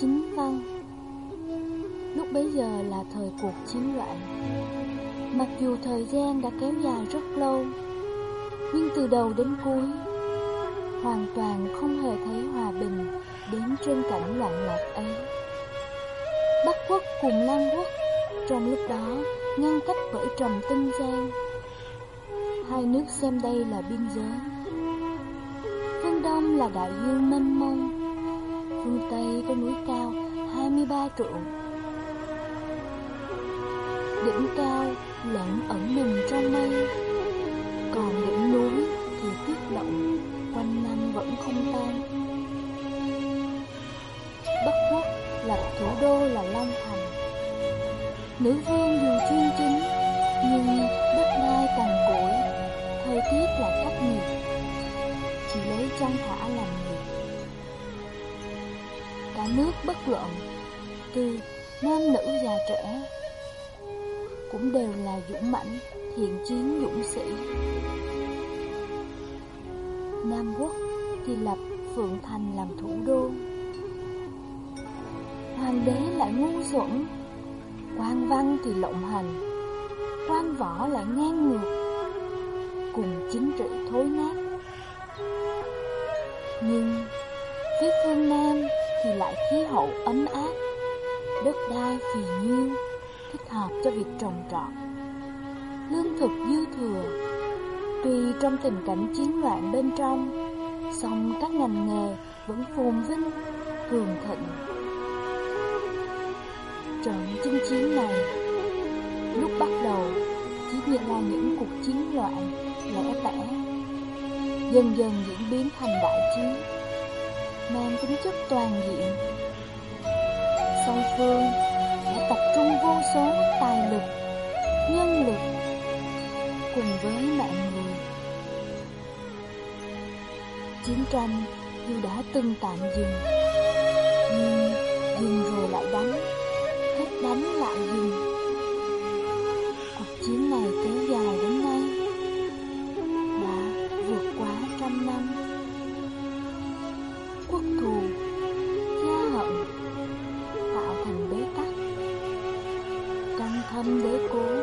chính văn. Lúc bấy giờ là thời cuộc chiến loạn. Mặc dù thời gian đã kéo dài rất lâu, Nhưng từ đầu đến cuối, Hoàn toàn không hề thấy hòa bình đến trên cảnh loạn lạc ấy. Bắc quốc cùng Nam quốc Trong lúc đó ngăn cách bởi trầm tinh giang. Hai nước xem đây là biên giới. Phương Đông là đại dương mênh mông. Phương Tây có núi cao 23 trượng. Đỉnh cao lẫn ẩn mình trong mây. Còn đỉnh núi thì tuyết động Quanh năm vẫn không tan. Bắc Quốc là thủ đô là Long Thành. Nữ vương dù chuyên chính, Nhưng đất đai cằn cỗi, Thời tiết là khắc nghiệt. Chỉ lấy chăn thả làm nghiệp Cả nước bất luận. Từ nam nữ già trẻ Cũng đều là dũng mãnh, Thiện chiến dũng sĩ. Nam Quốc thì lập Phượng Thành làm thủ đô. Hoàng đế lại ngu xuẩn, quan văn thì lộng hành quan võ lại ngang ngược, cùng chính trị thối nát. Nhưng phía phương nam thì lại khí hậu ấm áp. Đất đai phì nhiêu, thích hợp cho việc trồng trọt. Lương thực dư thừa tuy trong tình cảnh chiến loạn bên trong, song các ngành nghề vẫn phồn vinh, cường thịnh. Trận chinh chiến này, Lúc bắt đầu, Chỉ như là những cuộc chiến loạn, Lẻ tẻ. Dần dần diễn biến thành đại chiến. Mang tính chất toàn diện Song phương đã tập trung vô số tài lực, Nhân lực Cùng với mạng người Chiến tranh dù đã từng tạm dừng, Nhưng dừng rồi lại đánh hết đánh lại dừng. Quốc thù, gia hận, tạo thành bế tắc. Trong thâm đế cố